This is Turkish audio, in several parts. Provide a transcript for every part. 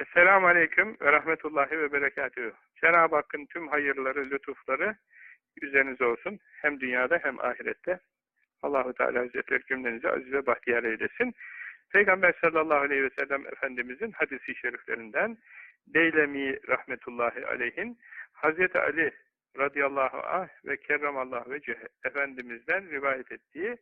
Esselamu Aleyküm ve Rahmetullahi ve Berekatühü. Cenab-ı Hakk'ın tüm hayırları, lütufları üzerinize olsun. Hem dünyada hem ahirette. Allahu Teala Hazretleri cümlenizi aziz ve bahtiyar eylesin. Peygamber sallallahu aleyhi ve sellem Efendimizin hadisi şeriflerinden Deylemi rahmetullahi aleyhin Hazreti Ali radıyallahu anh ve kerramallahu vecih Efendimiz'den rivayet ettiği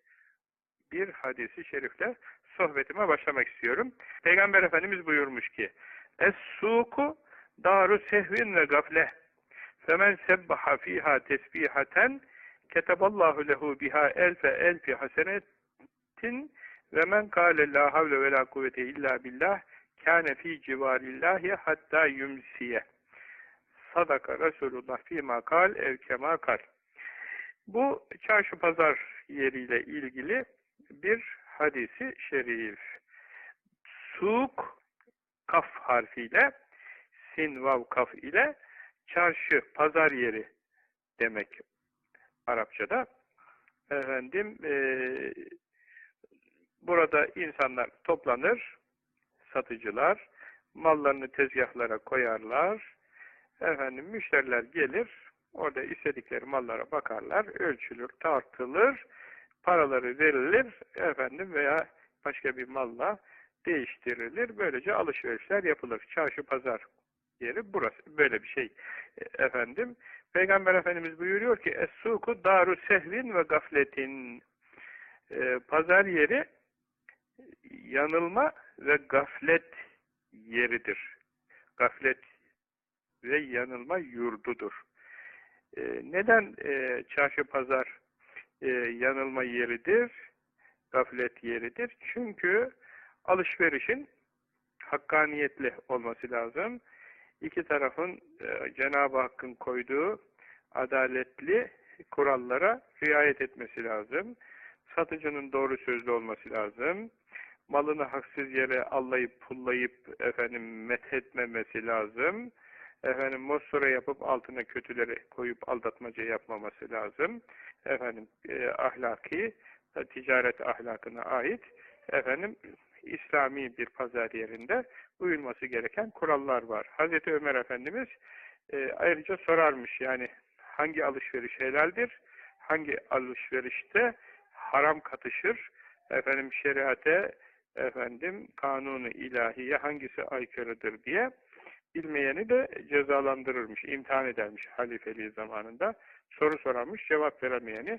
bir hadisi şerifle sohbetime başlamak istiyorum. Peygamber Efendimiz buyurmuş ki Es-suku daru sehvin ve gafle. Femen sebbaha fiha tesbihaten keteballahu lehu biha elfe elfi hasenetin ve men kâle la havle ve la kuvvete illa billah kâne fî civârillahi hatta yumsiye. Sadaka Resulullah fîmâ kal ev kemâ kal. Bu çarşı pazar yeriyle ilgili bir hadisi şerif. Suk kaf harfiyle sin vav kaf ile çarşı, pazar yeri demek Arapçada. Efendim e, burada insanlar toplanır, satıcılar mallarını tezgahlara koyarlar. Efendim müşteriler gelir, orada istedikleri mallara bakarlar, ölçülür, tartılır paraları verilir efendim veya başka bir malla değiştirilir. Böylece alışverişler yapılır. Çarşı pazar yeri burası. Böyle bir şey efendim. Peygamber Efendimiz buyuruyor ki Es-suku daru sehvin ve gafletin e, pazar yeri yanılma ve gaflet yeridir. Gaflet ve yanılma yurdudur. E, neden e, çarşı pazar e, yanılma yeridir, gaflet yeridir. Çünkü alışverişin hakkaniyetli olması lazım. İki tarafın e, Cenab-ı Hakk'ın koyduğu adaletli kurallara riayet etmesi lazım. Satıcının doğru sözlü olması lazım. Malını haksız yere allayıp pullayıp efendim methetmemesi lazım. Efendim mostura yapıp altına kötüleri koyup aldatmaca yapmaması lazım efendim e, ahlaki, ticaret ahlakına ait efendim İslami bir pazar yerinde uyulması gereken kurallar var. Hazreti Ömer Efendimiz e, ayrıca sorarmış yani hangi alışveriş helaldir, hangi alışverişte haram katışır, efendim şeriate, efendim kanunu ilahiye hangisi aykırıdır diye bilmeyeni de cezalandırırmış, imtihan edermiş halifeliği zamanında soru sorarmış, cevap veremeyeni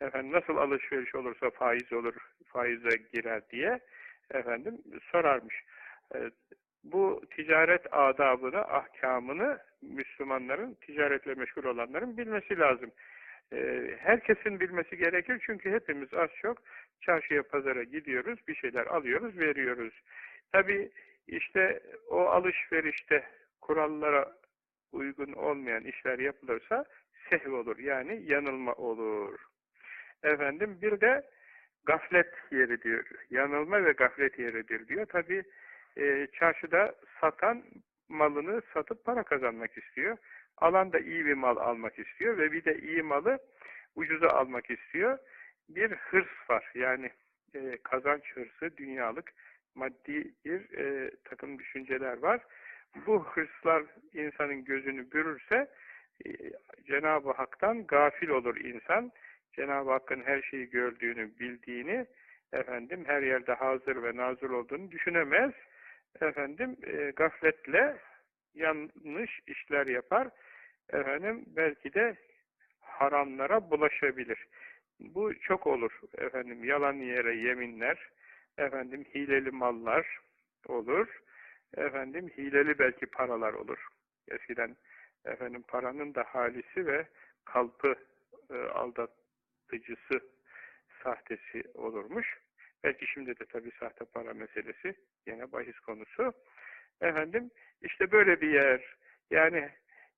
efendim nasıl alışveriş olursa faiz olur, faize girer diye efendim sorarmış. E, bu ticaret adabını, ahkamını Müslümanların, ticaretle meşgul olanların bilmesi lazım. E, herkesin bilmesi gerekir çünkü hepimiz az çok çarşıya, pazara gidiyoruz, bir şeyler alıyoruz, veriyoruz. Tabi işte o alışverişte kurallara uygun olmayan işler yapılırsa sehv olur. Yani yanılma olur. Efendim bir de gaflet yeri diyor. Yanılma ve gaflet yeridir diyor. Tabi e, çarşıda satan malını satıp para kazanmak istiyor. Alan da iyi bir mal almak istiyor ve bir de iyi malı ucuza almak istiyor. Bir hırs var. Yani e, kazanç hırsı, dünyalık, maddi bir e, takım düşünceler var. Bu hırslar insanın gözünü bürürse e, Cenab-ı Hak'tan gafil olur insan. Cenab-ı Hakk'ın her şeyi gördüğünü, bildiğini, efendim her yerde hazır ve nazır olduğunu düşünemez. Efendim e, gafletle yanlış işler yapar. Efendim belki de haramlara bulaşabilir. Bu çok olur. Efendim yalan yere yeminler, efendim hileli mallar olur. Efendim hileli belki paralar olur. Eskiden efendim paranın da halisi ve kalpı e, aldatıcısı sahtesi olurmuş. Belki şimdi de tabii sahte para meselesi yine bahis konusu. Efendim işte böyle bir yer. Yani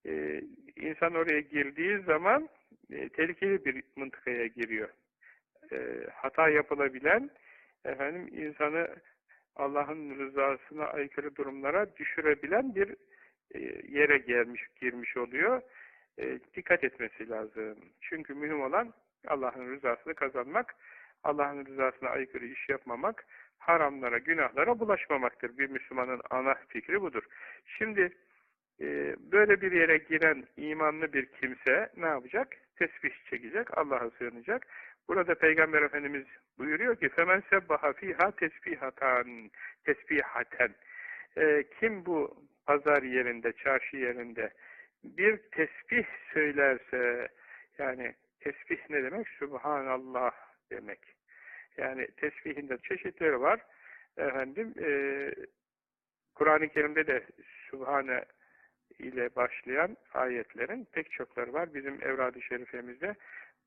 e, insan oraya girdiği zaman e, tehlikeli bir mıntıkaya giriyor. E, hata yapılabilen efendim insanı Allah'ın rızasına aykırı durumlara düşürebilen bir e, yere gelmiş, girmiş oluyor. E, dikkat etmesi lazım. Çünkü mühim olan Allah'ın rızasını kazanmak, Allah'ın rızasına aykırı iş yapmamak, haramlara, günahlara bulaşmamaktır. Bir Müslümanın ana fikri budur. Şimdi e, böyle bir yere giren imanlı bir kimse ne yapacak? Tesbih çekecek, Allah'a sığınacak. Burada Peygamber Efendimiz buyuruyor ki فَمَنْ سَبَّهَا ف۪يهَا تَسْبِحَتًا tesbihaten. E, kim bu pazar yerinde, çarşı yerinde bir tesbih söylerse, yani tesbih ne demek? Subhanallah demek. Yani tesbihin de çeşitleri var. Efendim, e, Kur'an-ı Kerim'de de Subhane ile başlayan ayetlerin pek çokları var. Bizim Evrad-ı Şerifemizde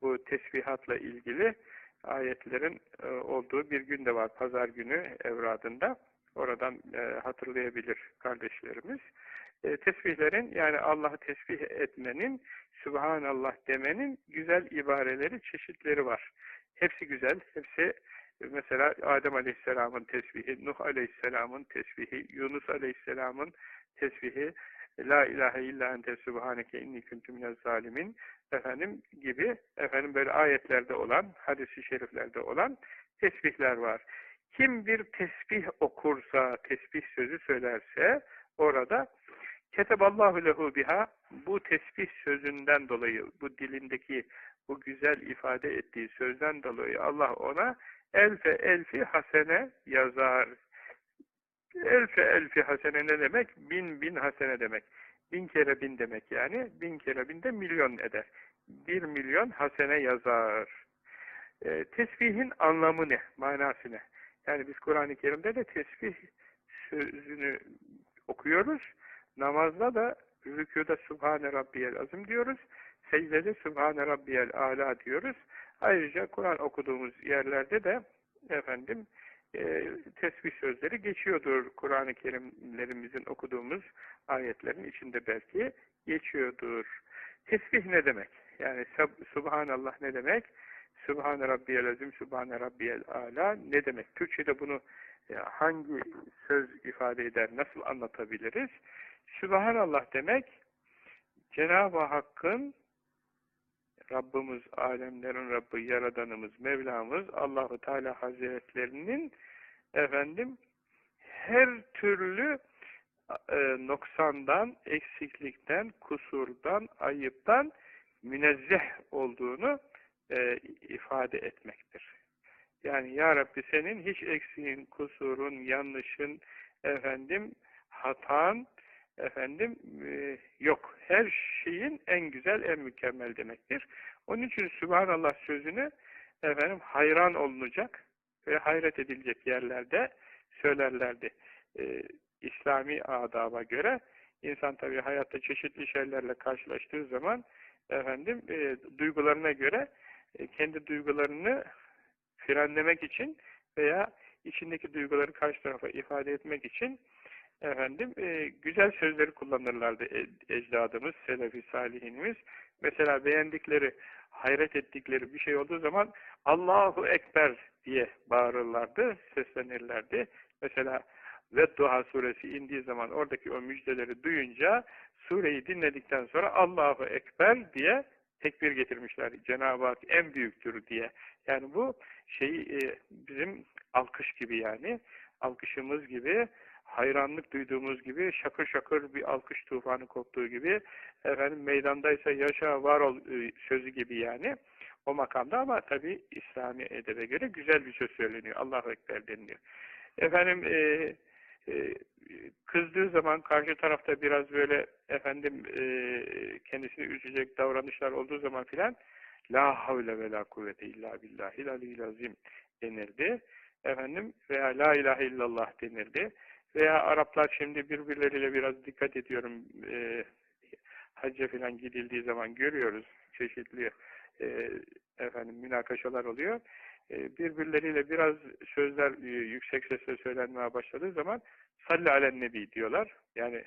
bu tesbihatla ilgili ayetlerin e, olduğu bir gün de var. Pazar günü evradında. Oradan e, hatırlayabilir kardeşlerimiz. E, tesbihlerin yani Allah'ı tesbih etmenin, Subhanallah demenin güzel ibareleri, çeşitleri var. Hepsi güzel, hepsi mesela Adem Aleyhisselam'ın tesbihi, Nuh Aleyhisselam'ın tesbihi, Yunus Aleyhisselam'ın tesbihi, La ilahe illa ente subhaneke inni kuntu minez zalimin efendim gibi efendim böyle ayetlerde olan, hadis-i şeriflerde olan tesbihler var. Kim bir tesbih okursa, tesbih sözü söylerse orada keteballahu lehu biha bu tesbih sözünden dolayı, bu dilindeki bu güzel ifade ettiği sözden dolayı Allah ona elfe elfi hasene yazar. Elfe elfi hasene ne demek? Bin bin hasene demek. Bin kere bin demek yani. Bin kere bin de milyon eder. Bir milyon hasene yazar. E, tesbihin anlamı ne? Manası ne? Yani biz Kur'an-ı Kerim'de de tesbih sözünü okuyoruz. Namazda da rükuda Subhane Rabbiyel Azim diyoruz. Secdede Subhane Rabbiyel Ala diyoruz. Ayrıca Kur'an okuduğumuz yerlerde de efendim e, tesbih sözleri geçiyordur. Kur'an-ı Kerimlerimizin okuduğumuz ayetlerin içinde belki geçiyordur. Tesbih ne demek? Yani Subhanallah ne demek? Subhane Rabbiyel Azim, Subhane Rabbiyel Ala ne demek? Türkçe'de bunu e, hangi söz ifade eder, nasıl anlatabiliriz? Subhanallah demek, Cenab-ı Hakk'ın Rabbimiz, alemlerin Rabbi, Yaradanımız, Mevlamız, Allahu Teala Hazretlerinin efendim her türlü e, noksandan, eksiklikten, kusurdan, ayıptan münezzeh olduğunu e, ifade etmektir. Yani Ya Rabbi senin hiç eksiğin, kusurun, yanlışın, efendim hatan, efendim e, yok. Her şeyin en güzel, en mükemmel demektir. Onun için Sübhanallah sözünü efendim hayran olunacak ve hayret edilecek yerlerde söylerlerdi. E, İslami adaba göre insan tabi hayatta çeşitli şeylerle karşılaştığı zaman efendim e, duygularına göre e, kendi duygularını frenlemek için veya içindeki duyguları karşı tarafa ifade etmek için efendim e, güzel sözleri kullanırlardı e, ecdadımız, selefi salihinimiz. Mesela beğendikleri, hayret ettikleri bir şey olduğu zaman Allahu Ekber diye bağırırlardı, seslenirlerdi. Mesela Vedduha suresi indiği zaman oradaki o müjdeleri duyunca sureyi dinledikten sonra Allahu Ekber diye tekbir getirmişler. Cenab-ı Hak en büyüktür diye. Yani bu şey e, bizim alkış gibi yani. Alkışımız gibi, hayranlık duyduğumuz gibi, şakır şakır bir alkış tufanı koptuğu gibi, efendim meydandaysa yaşa var ol e, sözü gibi yani. O makamda ama tabi İslami edebe göre güzel bir söz söyleniyor. Allahu Ekber deniliyor. Efendim e, e, kızdığı zaman karşı tarafta biraz böyle efendim e, kendisini üzecek davranışlar olduğu zaman filan la havle ve la kuvvete illa billahil aliyyil azim denirdi. Efendim veya la ilahe illallah denirdi. Veya Araplar şimdi birbirleriyle biraz dikkat ediyorum e, hacca filan gidildiği zaman görüyoruz çeşitli e, efendim münakaşalar oluyor. E, birbirleriyle biraz sözler e, yüksek sesle söylenmeye başladığı zaman salli alen nebi diyorlar. Yani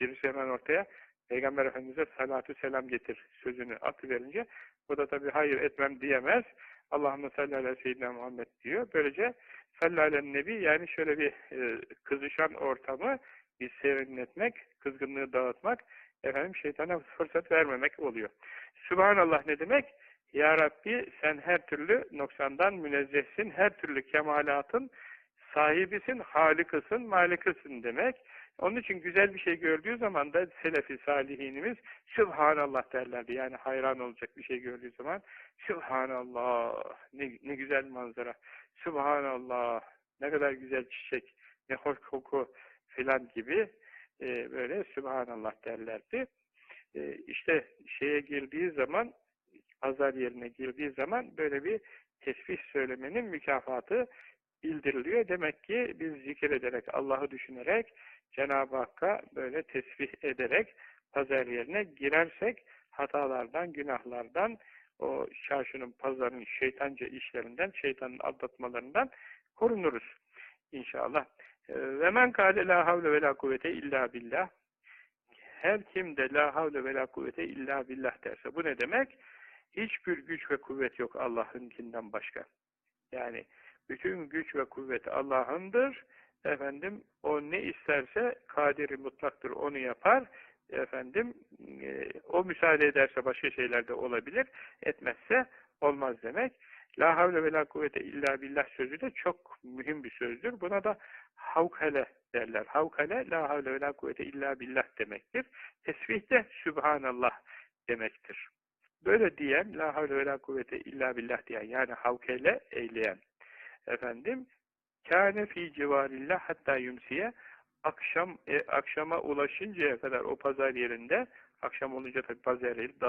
birisi hemen ortaya Peygamber Efendimiz'e salatu selam getir sözünü atıverince bu da tabi hayır etmem diyemez. Allahümme salli ala seyyidina Muhammed diyor. Böylece salli alen nebi yani şöyle bir e, kızışan ortamı bir serinletmek, kızgınlığı dağıtmak, efendim şeytana fırsat vermemek oluyor. Subhanallah ne demek? Ya Rabbi sen her türlü noksandan münezzehsin, her türlü kemalatın Sahibisin, halikısın, malikısın demek. Onun için güzel bir şey gördüğü zaman da selefi salihinimiz Sübhanallah derlerdi. Yani hayran olacak bir şey gördüğü zaman Sübhanallah ne, ne güzel manzara. Sübhanallah ne kadar güzel çiçek, ne hoş koku filan gibi e, böyle Sübhanallah derlerdi. E, işte şeye girdiği zaman pazar yerine girdiği zaman böyle bir tesbih söylemenin mükafatı bildiriliyor. Demek ki biz zikir ederek, Allah'ı düşünerek, Cenab-ı Hakk'a böyle tesbih ederek pazar yerine girersek hatalardan, günahlardan, o çarşının, pazarın şeytanca işlerinden, şeytanın aldatmalarından korunuruz inşallah. Ee, ve men kâle la havle ve la kuvvete illa billah. Her kim de la havle ve la kuvvete illa billah derse. Bu ne demek? Hiçbir güç ve kuvvet yok Allah'ınkinden başka. Yani bütün güç ve kuvvet Allah'ındır. Efendim o ne isterse kadiri mutlaktır onu yapar. Efendim e, o müsaade ederse başka şeyler de olabilir. Etmezse olmaz demek. La havle ve la kuvvete illa billah sözü de çok mühim bir sözdür. Buna da havkale derler. Havkale la havle ve la kuvvete illa billah demektir. Tesbih de Sübhanallah demektir. Böyle diyen la havle ve la kuvvete illa billah diyen yani havkele eyleyen efendim kâne fî civarillah hatta yumsiye akşam e, akşama ulaşıncaya kadar o pazar yerinde akşam olunca tabi pazar yeri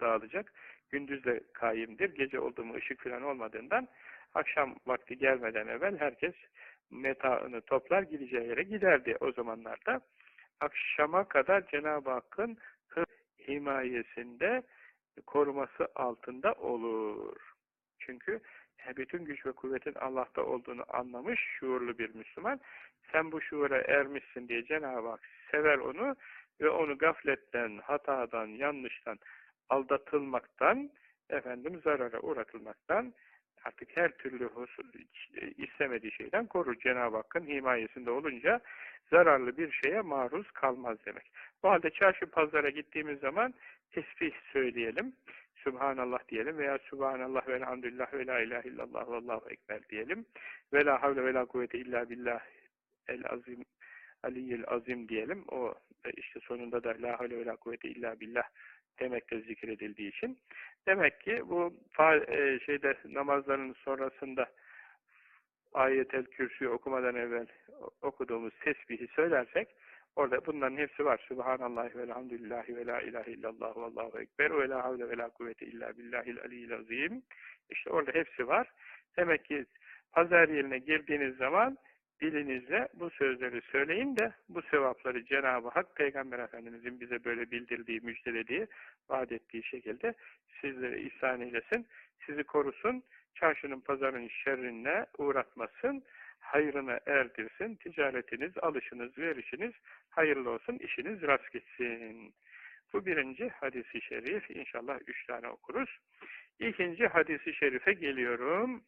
dağılacak. Gündüz de kaimdir. Gece oldu mu ışık falan olmadığından akşam vakti gelmeden evvel herkes metaını toplar gideceği yere giderdi o zamanlarda. Akşama kadar Cenab-ı Hakk'ın himayesinde koruması altında olur. Çünkü bütün güç ve kuvvetin Allah'ta olduğunu anlamış şuurlu bir Müslüman. Sen bu şuura ermişsin diye Cenab-ı Hak sever onu ve onu gafletten, hatadan, yanlıştan, aldatılmaktan, efendim zarara uğratılmaktan, artık her türlü istemediği şeyden korur. Cenab-ı Hakk'ın himayesinde olunca zararlı bir şeye maruz kalmaz demek. Bu halde çarşı pazara gittiğimiz zaman tesbih söyleyelim. Subhanallah diyelim veya Subhanallah ve elhamdülillah ve la ilahe illallah ve allahu ekber diyelim. Ve la havle ve la kuvvete illa billah el azim aliyyel azim diyelim. O işte sonunda da la havle ve la kuvvete illa billah demekte zikredildiği için. Demek ki bu e, şeyde namazların sonrasında ayetel kürsüyü okumadan evvel okuduğumuz tesbihi söylersek Orada bunların hepsi var. Subhanallah ve elhamdülillahi ve la ilahe illallah ve allahu ekber ve la havle ve la kuvvete illa billahil aliyyil azim. İşte orada hepsi var. Demek ki pazar yerine girdiğiniz zaman dilinizle bu sözleri söyleyin de bu sevapları Cenab-ı Hak Peygamber Efendimizin bize böyle bildirdiği, müjdelediği, vaat ettiği şekilde sizlere ihsan eylesin, sizi korusun, çarşının pazarın şerrine uğratmasın, hayrına erdirsin, ticaretiniz, alışınız, verişiniz hayırlı olsun, işiniz rast gitsin. Bu birinci hadisi şerif. İnşallah üç tane okuruz. İkinci hadisi şerife geliyorum.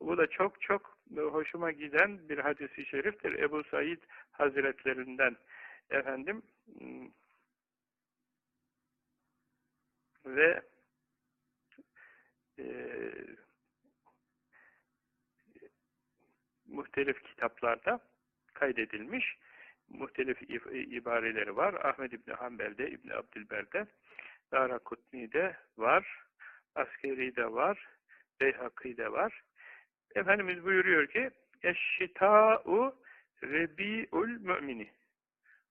Bu da çok çok hoşuma giden bir hadisi şeriftir. Ebu Said Hazretlerinden efendim ve e, muhtelif kitaplarda kaydedilmiş muhtelif ibareleri var. Ahmed İbni Hanbel'de, İbni Abdülber'de, Dara Kutni'de var, Askeri'de var, Beyhaki'de var. Efendimiz buyuruyor ki Eşşitâ'u rebi'ul mümini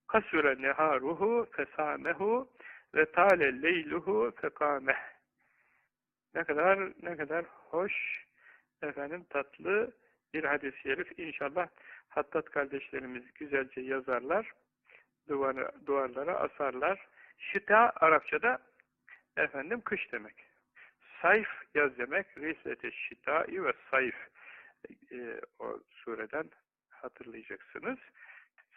kasure neharuhu fesamehu ve tale leyluhu fekameh ne kadar ne kadar hoş efendim tatlı bir hadis-i şerif inşallah Hattat kardeşlerimiz güzelce yazarlar, duvarı, duvarlara asarlar. Şita Arapçada efendim kış demek. Sayf yaz demek. Rislete şitai ve sayf e, o sureden hatırlayacaksınız.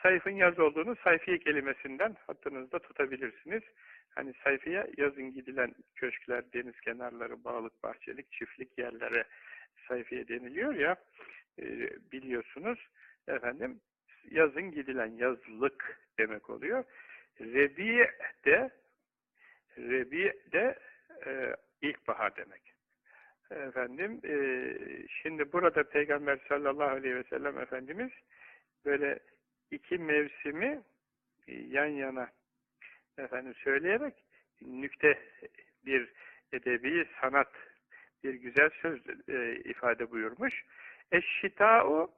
Sayfın yaz olduğunu sayfiye kelimesinden hatırınızda tutabilirsiniz. Hani sayfiye yazın gidilen köşkler, deniz kenarları, bağlık, bahçelik, çiftlik yerlere sayfiye deniliyor ya e, biliyorsunuz efendim yazın gidilen yazlık demek oluyor. Rebi de Rebi de e, ilkbahar demek. Efendim, e, şimdi burada Peygamber sallallahu aleyhi ve sellem Efendimiz böyle iki mevsimi yan yana efendim söyleyerek nükte bir edebi sanat bir güzel söz e, ifade buyurmuş. Eşşita'u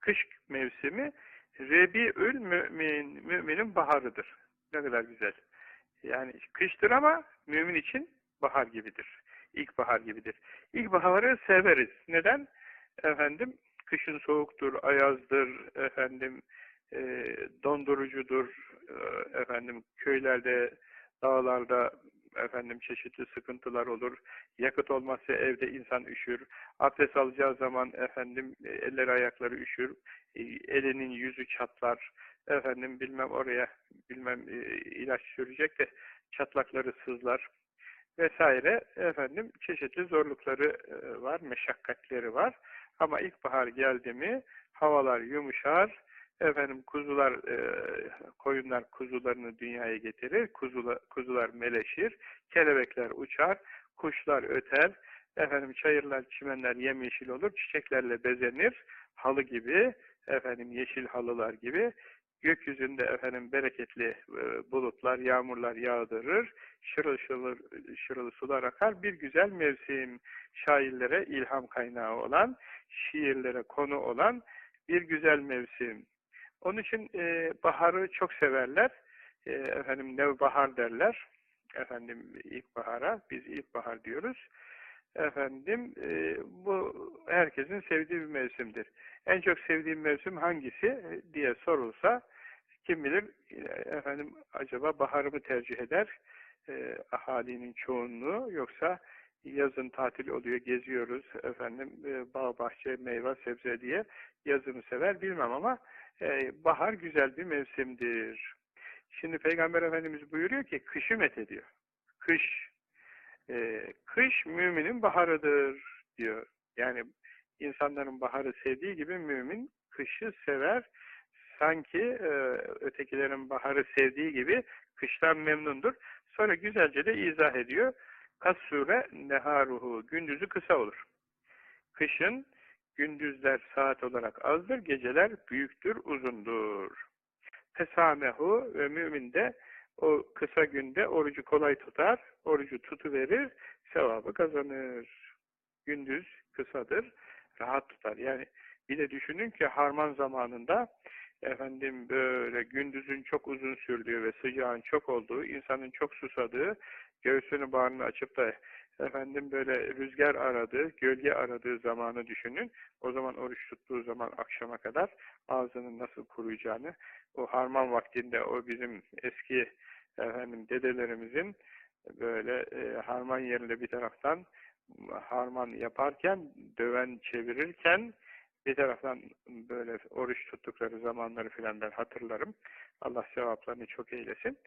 kış mevsimi Rebi'ül mümin, müminin baharıdır. Ne kadar güzel. Yani kıştır ama mümin için bahar gibidir. İlkbahar gibidir. İlkbaharı severiz. Neden? Efendim, kışın soğuktur, ayazdır, efendim, e, dondurucudur, e, efendim, köylerde, dağlarda, efendim, çeşitli sıkıntılar olur. Yakıt olmazsa evde insan üşür. Abdest alacağı zaman, efendim, e, elleri ayakları üşür. E, elinin yüzü çatlar. Efendim, bilmem oraya, bilmem e, ilaç sürecek de çatlakları sızlar vesaire efendim çeşitli zorlukları var, meşakkatleri var. Ama ilkbahar geldi mi havalar yumuşar, efendim kuzular, e, koyunlar kuzularını dünyaya getirir, kuzular, kuzular meleşir, kelebekler uçar, kuşlar öter, efendim çayırlar, çimenler yemyeşil olur, çiçeklerle bezenir, halı gibi, efendim yeşil halılar gibi, gökyüzünde efendim bereketli e, bulutlar, yağmurlar yağdırır, şırıl şırıl, şırıl sular akar. Bir güzel mevsim, şairlere ilham kaynağı olan, şiirlere konu olan bir güzel mevsim. Onun için e, baharı çok severler. E, efendim nevbahar derler. Efendim ilkbahara, biz ilkbahar diyoruz. Efendim e, bu herkesin sevdiği bir mevsimdir. En çok sevdiğim mevsim hangisi diye sorulsa kim bilir efendim acaba baharı mı tercih eder e, ahalinin çoğunluğu yoksa yazın tatil oluyor geziyoruz efendim e, bağ bahçe meyve sebze diye yazını sever bilmem ama e, bahar güzel bir mevsimdir. Şimdi Peygamber Efendimiz buyuruyor ki kışı met ediyor. Kış e, kış müminin baharıdır diyor. Yani insanların baharı sevdiği gibi mümin kışı sever. Sanki e, ötekilerin baharı sevdiği gibi kıştan memnundur. Sonra güzelce de izah ediyor. Kas sure neharuhu. Gündüzü kısa olur. Kışın gündüzler saat olarak azdır, geceler büyüktür, uzundur. Tesamehu ve mümin de o kısa günde orucu kolay tutar, orucu tutuverir, sevabı kazanır. Gündüz kısadır, rahat tutar. Yani bir de düşünün ki harman zamanında efendim böyle gündüzün çok uzun sürdüğü ve sıcağın çok olduğu, insanın çok susadığı, göğsünü bağrını açıp da efendim böyle rüzgar aradığı, gölge aradığı zamanı düşünün. O zaman oruç tuttuğu zaman akşama kadar ağzının nasıl kuruyacağını, o harman vaktinde o bizim eski efendim dedelerimizin böyle e, harman yerinde bir taraftan harman yaparken, döven çevirirken bir taraftan böyle oruç tuttukları zamanları filan ben hatırlarım. Allah sevaplarını çok eylesin.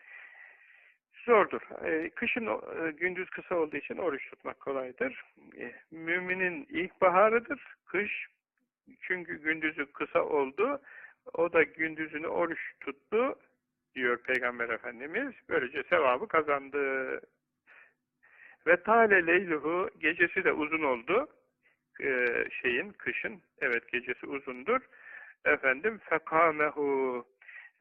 Zordur. Ee, kışın e, gündüz kısa olduğu için oruç tutmak kolaydır. E, müminin ilkbaharıdır. Kış çünkü gündüzü kısa oldu. O da gündüzünü oruç tuttu diyor Peygamber Efendimiz. Böylece sevabı kazandı. Ve tale leyluhu gecesi de uzun oldu e, şeyin, kışın, evet gecesi uzundur. Efendim, fekamehu,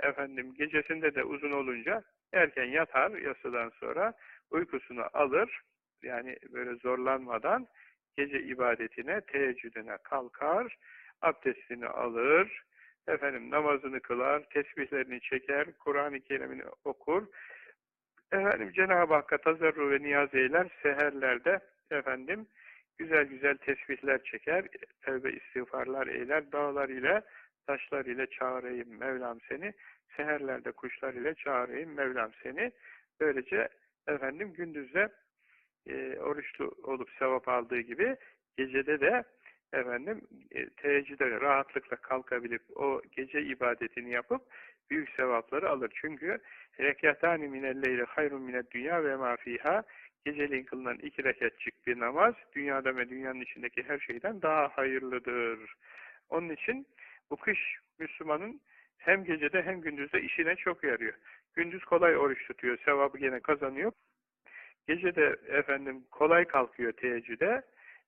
efendim gecesinde de uzun olunca erken yatar, yasıdan sonra uykusunu alır, yani böyle zorlanmadan gece ibadetine, teheccüdüne kalkar, abdestini alır, efendim namazını kılar, tesbihlerini çeker, Kur'an-ı Kerim'ini okur, efendim Cenab-ı Hakk'a tazarru ve niyaz eyler, seherlerde efendim güzel güzel tesbihler çeker, tevbe istiğfarlar eyler, dağlar ile, taşlar ile çağırayım Mevlam seni, seherlerde kuşlar ile çağırayım Mevlam seni. Böylece efendim gündüzde e, oruçlu olup sevap aldığı gibi gecede de efendim e, teheccüde rahatlıkla kalkabilip o gece ibadetini yapıp büyük sevapları alır. Çünkü rekatani minelleyli hayrun mined dünya ve ma fiha geceliğin kılınan iki rekatçık bir namaz dünyada ve dünyanın içindeki her şeyden daha hayırlıdır. Onun için bu kış Müslümanın hem gecede hem gündüzde işine çok yarıyor. Gündüz kolay oruç tutuyor, sevabı gene kazanıyor. Gece de efendim kolay kalkıyor teheccüde.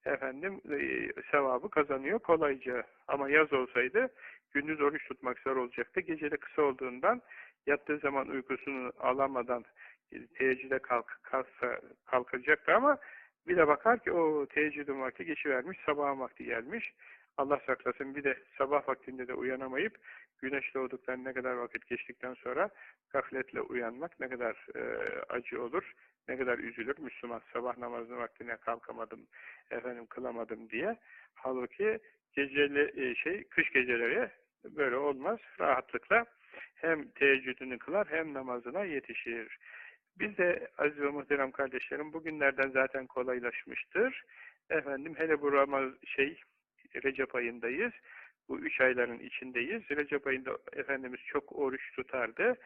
efendim e, sevabı kazanıyor kolayca. Ama yaz olsaydı gündüz oruç tutmak zor olacaktı. Gece de kısa olduğundan yattığı zaman uykusunu alamadan e, teheccüde kalk, kalksa, kalkacaktı ama bir de bakar ki o teheccüdün vakti geçivermiş, sabahın vakti gelmiş. Allah saklasın bir de sabah vaktinde de uyanamayıp güneş doğduktan ne kadar vakit geçtikten sonra gafletle uyanmak ne kadar e, acı olur, ne kadar üzülür Müslüman sabah namazının vaktine kalkamadım, efendim kılamadım diye. Halbuki geceli e, şey kış geceleri böyle olmaz. Rahatlıkla hem teheccüdünü kılar hem namazına yetişir. Biz de aziz ve muhterem kardeşlerim bugünlerden zaten kolaylaşmıştır. Efendim hele bu Ramaz şey Recep ayındayız. Bu üç ayların içindeyiz. Recep ayında Efendimiz çok oruç tutardı.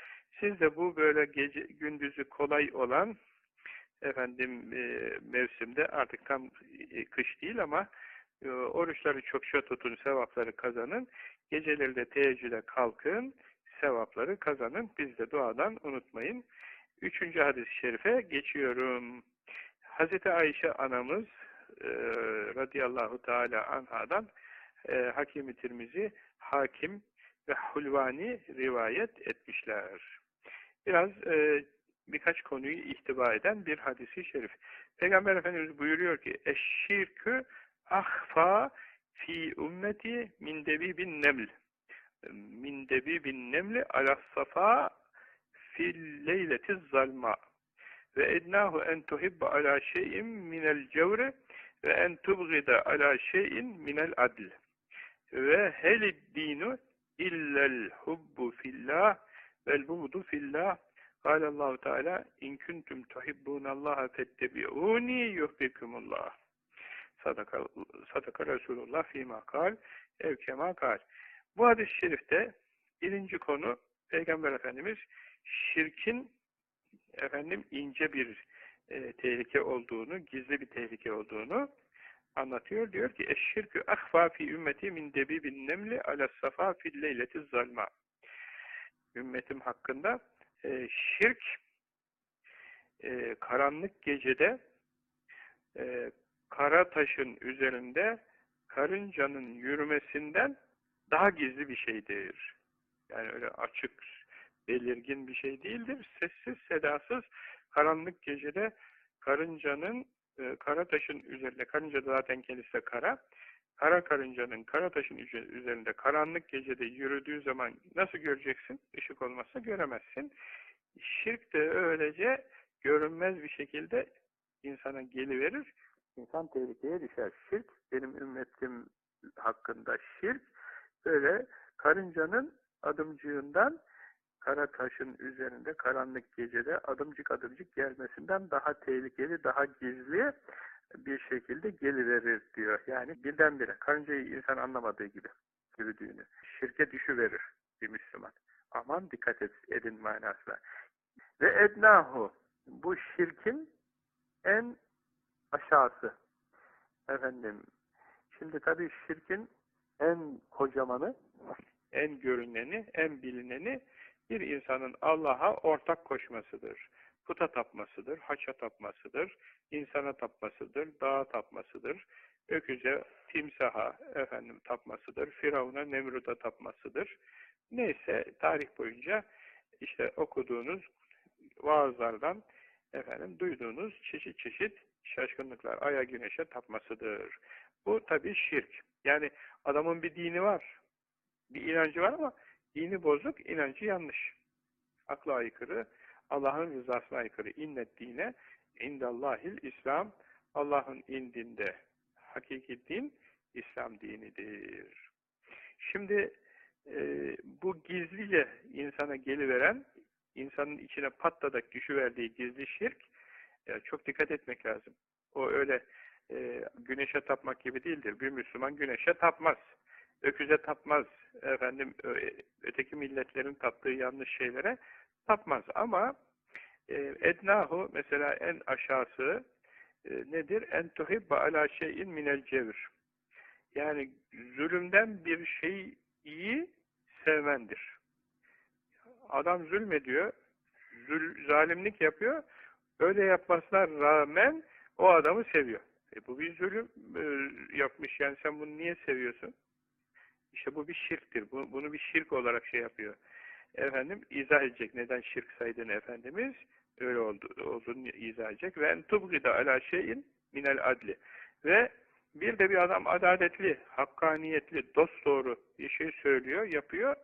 Siz de bu böyle gece gündüzü kolay olan efendim e, mevsimde artık tam e, kış değil ama e, oruçları çokça tutun, sevapları kazanın. Geceleri de teheccüde kalkın, sevapları kazanın. Biz de duadan unutmayın. Üçüncü hadis-i şerife geçiyorum. Hazreti Ayşe anamız e, radıyallahu teala anhadan e, Hakim-i Tirmizi, Hakim ve Hulvani rivayet etmişler. Biraz e, birkaç konuyu ihtiva eden bir hadisi şerif. Peygamber Efendimiz buyuruyor ki eşşirkü ahfa fi ümmeti min bin neml min bin nemli ala safa fil leyletiz zalma ve ednahu en tuhibbe ala şeyin minel cevri ve en tubgide ala şeyin minel adl ve helid dinu illel hubbu fillah vel buğdu fillah Allahu Teala in kuntum tuhibbunallaha fettebi'uni yuhbikumullah. Sadaka, sadaka Resulullah fîmâ kal, ev kemâ kal. Bu hadis-i şerifte birinci konu Peygamber Efendimiz şirkin efendim ince bir e, tehlike olduğunu, gizli bir tehlike olduğunu anlatıyor. Diyor ki eşşirkü ahfa fi ümmeti min debibin nemli ala safa fil zalma. Ümmetim hakkında e, şirk e, karanlık gecede e, kara taşın üzerinde karıncanın yürümesinden daha gizli bir şeydir. Yani öyle açık, belirgin bir şey değildir. Sessiz, sedasız, karanlık gecede karıncanın, e, kara taşın üzerinde, karınca zaten kendisi de kara, kara karıncanın kara taşın üzerinde karanlık gecede yürüdüğü zaman nasıl göreceksin? Işık olmazsa göremezsin. Şirk de öylece görünmez bir şekilde insana geliverir. İnsan tehlikeye düşer. Şirk, benim ümmetim hakkında şirk, böyle karıncanın adımcığından kara taşın üzerinde karanlık gecede adımcık adımcık gelmesinden daha tehlikeli, daha gizli bir şekilde geliverir diyor. Yani birdenbire karıncayı insan anlamadığı gibi yürüdüğünü. Şirke düşüverir bir Müslüman. Aman dikkat edin manasına. Ve ednahu bu şirkin en aşağısı. Efendim, şimdi tabii şirkin en kocamanı, en görüneni, en bilineni bir insanın Allah'a ortak koşmasıdır. Puta tapmasıdır, haça tapmasıdır, insana tapmasıdır, dağa tapmasıdır, öküze, timsaha efendim tapmasıdır, Firavun'a, Nemrut'a tapmasıdır. Neyse tarih boyunca işte okuduğunuz vaazlardan efendim duyduğunuz çeşit çeşit şaşkınlıklar, aya güneşe tapmasıdır. Bu tabi şirk. Yani adamın bir dini var, bir inancı var ama dini bozuk, inancı yanlış. Akla aykırı, Allah'ın rızasına aykırı. İnnet dine indallahil İslam Allah'ın indinde hakiki din İslam dinidir. Şimdi e, bu gizlice insana geliveren, insanın içine patladak düşüverdiği gizli şirk e, çok dikkat etmek lazım. O öyle e, güneşe tapmak gibi değildir. Bir Müslüman güneşe tapmaz. Öküze tapmaz. Efendim öteki milletlerin taptığı yanlış şeylere tapmaz. Ama e, ednahu mesela en aşağısı e, nedir? En tuhibbe ala şeyin minel cevr. Yani zulümden bir şeyi iyi sevmendir. Adam zulmediyor, zul, zalimlik yapıyor, öyle yapmasına rağmen o adamı seviyor. E bu bir zulüm e, yapmış yani sen bunu niye seviyorsun? İşte bu bir şirktir. Bu, bunu bir şirk olarak şey yapıyor. Efendim izah edecek neden şirk saydığını Efendimiz öyle oldu, olduğunu izah edecek. Ve entubgida ala şeyin minel adli. Ve bir de bir adam adaletli, hakkaniyetli, dost doğru bir şey söylüyor, yapıyor.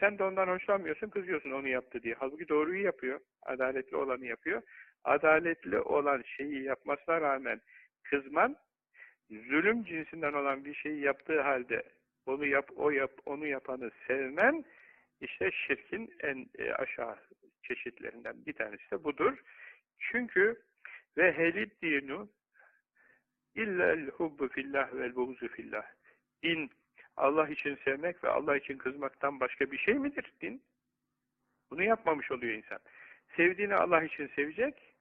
Sen de ondan hoşlanmıyorsun, kızıyorsun onu yaptı diye. Halbuki doğruyu yapıyor, adaletli olanı yapıyor. Adaletli olan şeyi yapmasına rağmen kızman, zulüm cinsinden olan bir şeyi yaptığı halde onu yap, o yap, onu yapanı sevmen, işte şirkin en e, aşağı çeşitlerinden bir tanesi de budur. Çünkü ve helid dinu illel hubbu fillah vel buğzu fillah. Din Allah için sevmek ve Allah için kızmaktan başka bir şey midir din? Bunu yapmamış oluyor insan. Sevdiğini Allah için sevecek.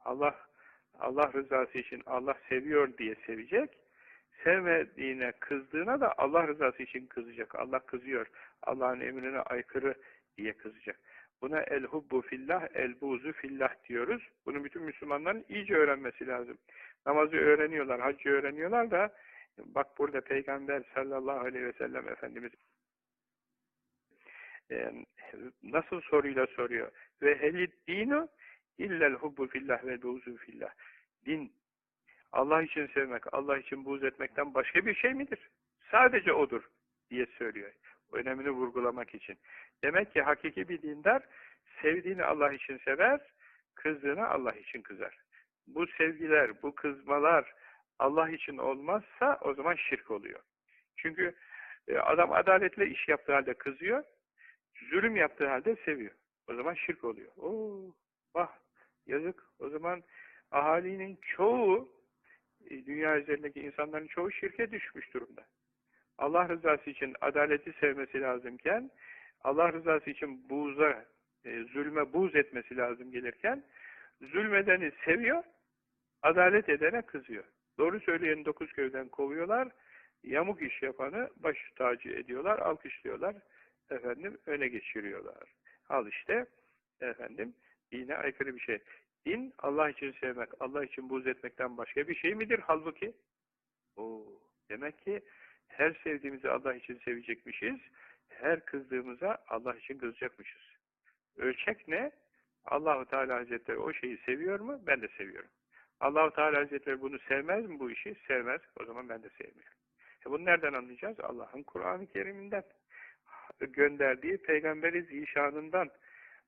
Allah Allah rızası için Allah seviyor diye sevecek. Sevmediğine, kızdığına da Allah rızası için kızacak. Allah kızıyor. Allah'ın emrine aykırı diye kızacak. Buna el hubbu fillah, el buzu fillah diyoruz. Bunu bütün Müslümanların iyice öğrenmesi lazım. Namazı öğreniyorlar, haccı öğreniyorlar da bak burada Peygamber sallallahu aleyhi ve sellem Efendimiz e, nasıl soruyla soruyor? Ve helid dinu illel hubbu fillah ve buzu fillah. Din Allah için sevmek, Allah için buğz etmekten başka bir şey midir? Sadece odur diye söylüyor. Önemini vurgulamak için. Demek ki hakiki bir dindar sevdiğini Allah için sever, kızdığını Allah için kızar. Bu sevgiler, bu kızmalar Allah için olmazsa o zaman şirk oluyor. Çünkü e, adam adaletle iş yaptığı halde kızıyor, zulüm yaptığı halde seviyor. O zaman şirk oluyor. Oo, bak yazık. O zaman ahalinin çoğu, dünya üzerindeki insanların çoğu şirke düşmüş durumda. Allah rızası için adaleti sevmesi lazımken, Allah rızası için buğza, e, zulme buğz etmesi lazım gelirken, zulmedeni seviyor, adalet edene kızıyor. Doğru söyleyen dokuz köyden kovuyorlar, yamuk iş yapanı baş tacı ediyorlar, alkışlıyorlar, efendim öne geçiriyorlar. Al işte, efendim, dine aykırı bir şey. Din, Allah için sevmek, Allah için buğz etmekten başka bir şey midir? Halbuki, o demek ki her sevdiğimizi Allah için sevecekmişiz, her kızdığımıza Allah için kızacakmışız. Ölçek ne? Allahu Teala Hazretleri o şeyi seviyor mu? Ben de seviyorum. Allahu Teala Hazretleri bunu sevmez mi bu işi? Sevmez. O zaman ben de sevmiyorum. E bunu nereden anlayacağız? Allah'ın Kur'an-ı Kerim'inden gönderdiği Peygamberi zişanından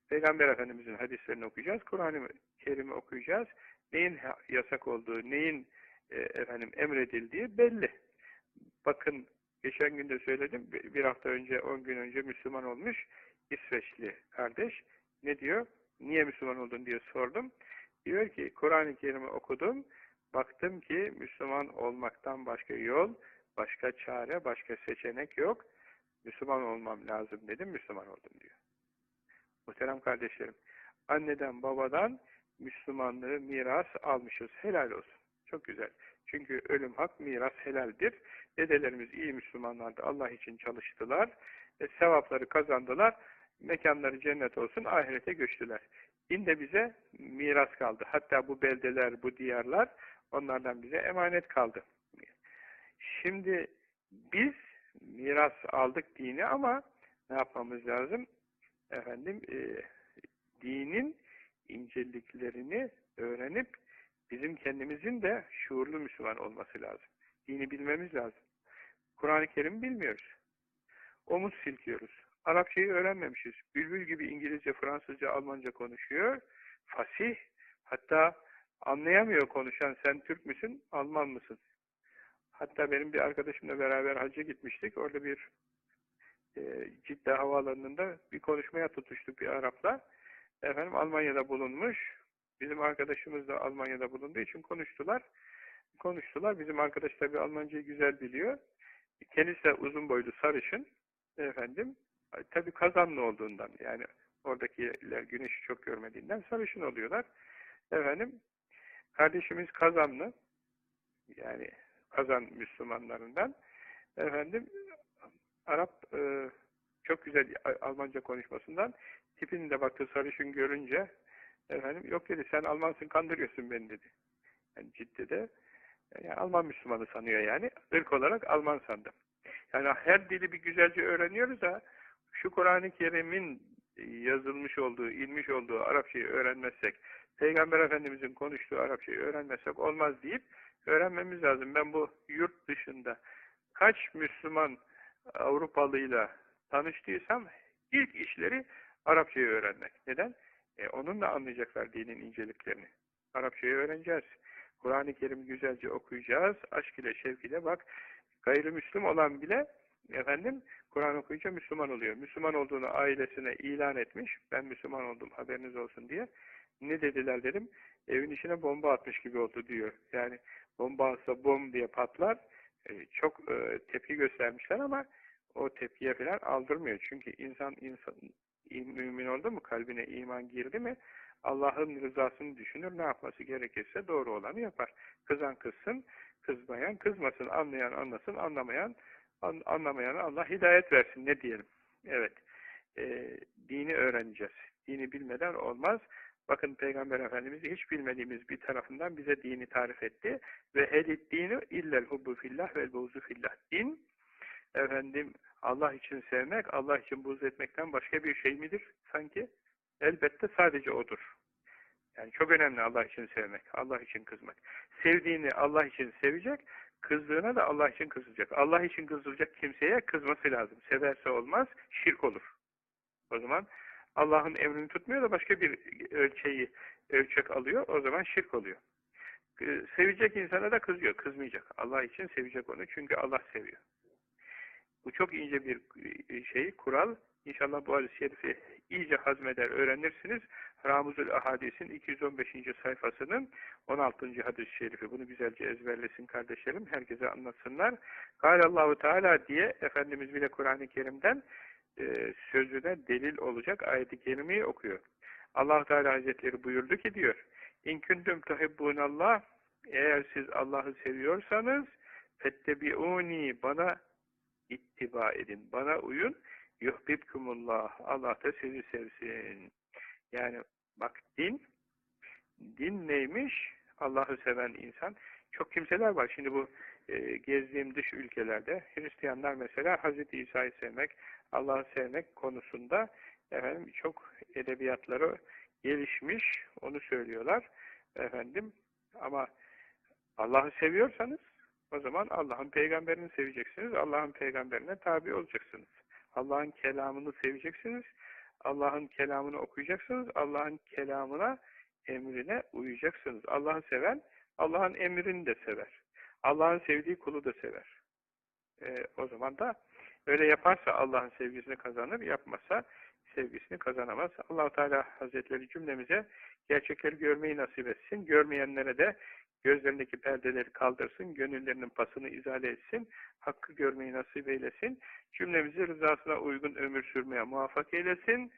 Peygamber Efendimiz'in hadislerini okuyacağız. Kur'an-ı Kerim'i okuyacağız. Neyin yasak olduğu, neyin e, efendim emredildiği belli. Bakın geçen günde söyledim. Bir hafta önce, on gün önce Müslüman olmuş İsveçli kardeş. Ne diyor? Niye Müslüman oldun diye sordum. Diyor ki Kur'an-ı Kerim'i okudum. Baktım ki Müslüman olmaktan başka yol, başka çare, başka seçenek yok. Müslüman olmam lazım dedim. Müslüman oldum diyor. Muhterem kardeşlerim, anneden babadan Müslümanlığı miras almışız. Helal olsun. Çok güzel. Çünkü ölüm hak, miras helaldir. Dedelerimiz iyi Müslümanlardı. Allah için çalıştılar. E, sevapları kazandılar. Mekanları cennet olsun. Ahirete göçtüler. Din de bize miras kaldı. Hatta bu beldeler, bu diyarlar onlardan bize emanet kaldı. Şimdi biz miras aldık dini ama ne yapmamız lazım? Efendim e, dinin inceliklerini öğrenip bizim kendimizin de şuurlu Müslüman olması lazım. Dini bilmemiz lazım. Kur'an-ı Kerim bilmiyoruz. Omuz silkiyoruz. Arapçayı öğrenmemişiz. Bülbül gibi İngilizce, Fransızca, Almanca konuşuyor. Fasih. Hatta anlayamıyor konuşan sen Türk müsün, Alman mısın? Hatta benim bir arkadaşımla beraber hacca gitmiştik. Orada bir Cidde havaalanında bir konuşmaya tutuştuk bir Arap'la. Efendim Almanya'da bulunmuş. Bizim arkadaşımız da Almanya'da bulunduğu için konuştular. Konuştular. Bizim arkadaş tabi Almancayı güzel biliyor. Kendisi de uzun boylu sarışın. Efendim tabi kazanlı olduğundan yani oradakiler güneşi çok görmediğinden sarışın oluyorlar. Efendim kardeşimiz kazanlı yani kazan Müslümanlarından efendim Arap e, çok güzel Almanca konuşmasından tipini de baktı sarışın görünce efendim yok dedi sen Almansın kandırıyorsun beni dedi. Yani ciddi de Yani Alman Müslümanı sanıyor yani. Irk olarak Alman sandım. Yani her dili bir güzelce öğreniyoruz da şu Kur'an-ı Kerim'in yazılmış olduğu, ilmiş olduğu Arapçayı öğrenmezsek, Peygamber Efendimiz'in konuştuğu Arapçayı öğrenmezsek olmaz deyip öğrenmemiz lazım. Ben bu yurt dışında kaç Müslüman Avrupalıyla tanıştıysam ilk işleri Arapçayı öğrenmek. Neden? E, onunla anlayacaklar dinin inceliklerini. Arapçayı öğreneceğiz. Kur'an-ı Kerim güzelce okuyacağız. Aşk ile, şevk ile bak. Gayrimüslim olan bile efendim Kur'an okuyunca Müslüman oluyor. Müslüman olduğunu ailesine ilan etmiş. Ben Müslüman oldum haberiniz olsun diye. Ne dediler dedim. Evin içine bomba atmış gibi oldu diyor. Yani bomba atsa bom diye patlar. E, çok e, tepki göstermişler ama o tepkiye falan aldırmıyor. Çünkü insan insan mümin oldu mu kalbine iman girdi mi Allah'ın rızasını düşünür ne yapması gerekirse doğru olanı yapar. Kızan kızsın, kızmayan kızmasın, anlayan anlasın, anlamayan an, anlamayana Allah hidayet versin ne diyelim. Evet, e, dini öğreneceğiz. Dini bilmeden olmaz. Bakın Peygamber Efendimiz hiç bilmediğimiz bir tarafından bize dini tarif etti. Ve hedid dini illel hubbu fillah vel buğzu fillah. Din, efendim Allah için sevmek, Allah için buğz etmekten başka bir şey midir sanki? Elbette sadece odur. Yani çok önemli Allah için sevmek, Allah için kızmak. Sevdiğini Allah için sevecek, kızdığına da Allah için kızacak. Allah için kızılacak kimseye kızması lazım. Severse olmaz, şirk olur. O zaman Allah'ın emrini tutmuyor da başka bir ölçeği, ölçek alıyor, o zaman şirk oluyor. Sevecek insana da kızıyor, kızmayacak. Allah için sevecek onu çünkü Allah seviyor. Bu çok ince bir şey, kural. İnşallah bu hadis-i şerifi iyice hazmeder, öğrenirsiniz. Ramuzul Ahadis'in 215. sayfasının 16. hadis-i şerifi. Bunu güzelce ezberlesin kardeşlerim. Herkese anlatsınlar. Allahu Teala diye Efendimiz bile Kur'an-ı Kerim'den e, sözüne delil olacak ayet-i kerimeyi okuyor. allah Teala Hazretleri buyurdu ki diyor İn kuntum tuhibbunallah eğer siz Allah'ı seviyorsanız fettebi'uni bana ittiba edin. Bana uyun. Yuhbibkumullah. Allah da sizi sevsin. Yani bak din din neymiş? Allah'ı seven insan. Çok kimseler var. Şimdi bu e, gezdiğim dış ülkelerde Hristiyanlar mesela Hz. İsa'yı sevmek, Allah'ı sevmek konusunda efendim çok edebiyatları gelişmiş. Onu söylüyorlar. Efendim ama Allah'ı seviyorsanız o zaman Allah'ın peygamberini seveceksiniz. Allah'ın peygamberine tabi olacaksınız. Allah'ın kelamını seveceksiniz. Allah'ın kelamını okuyacaksınız. Allah'ın kelamına, emrine uyacaksınız. Allah'ı seven, Allah'ın emrini de sever. Allah'ın sevdiği kulu da sever. Ee, o zaman da öyle yaparsa Allah'ın sevgisini kazanır, yapmazsa sevgisini kazanamaz. allah Teala Hazretleri cümlemize gerçekleri görmeyi nasip etsin. Görmeyenlere de gözlerindeki perdeleri kaldırsın, gönüllerinin pasını izale etsin, hakkı görmeyi nasip eylesin, cümlemizi rızasına uygun ömür sürmeye muvaffak eylesin,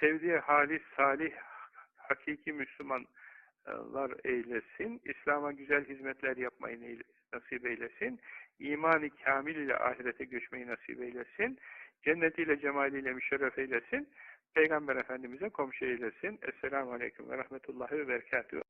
sevdiği halis, salih, hakiki Müslümanlar eylesin, İslam'a güzel hizmetler yapmayı nasip eylesin, imanı kamil ile ahirete göçmeyi nasip eylesin, cennetiyle, cemaliyle müşerref eylesin, Peygamber Efendimiz'e komşu eylesin. Esselamu Aleyküm ve Rahmetullahi ve Berekatuhu.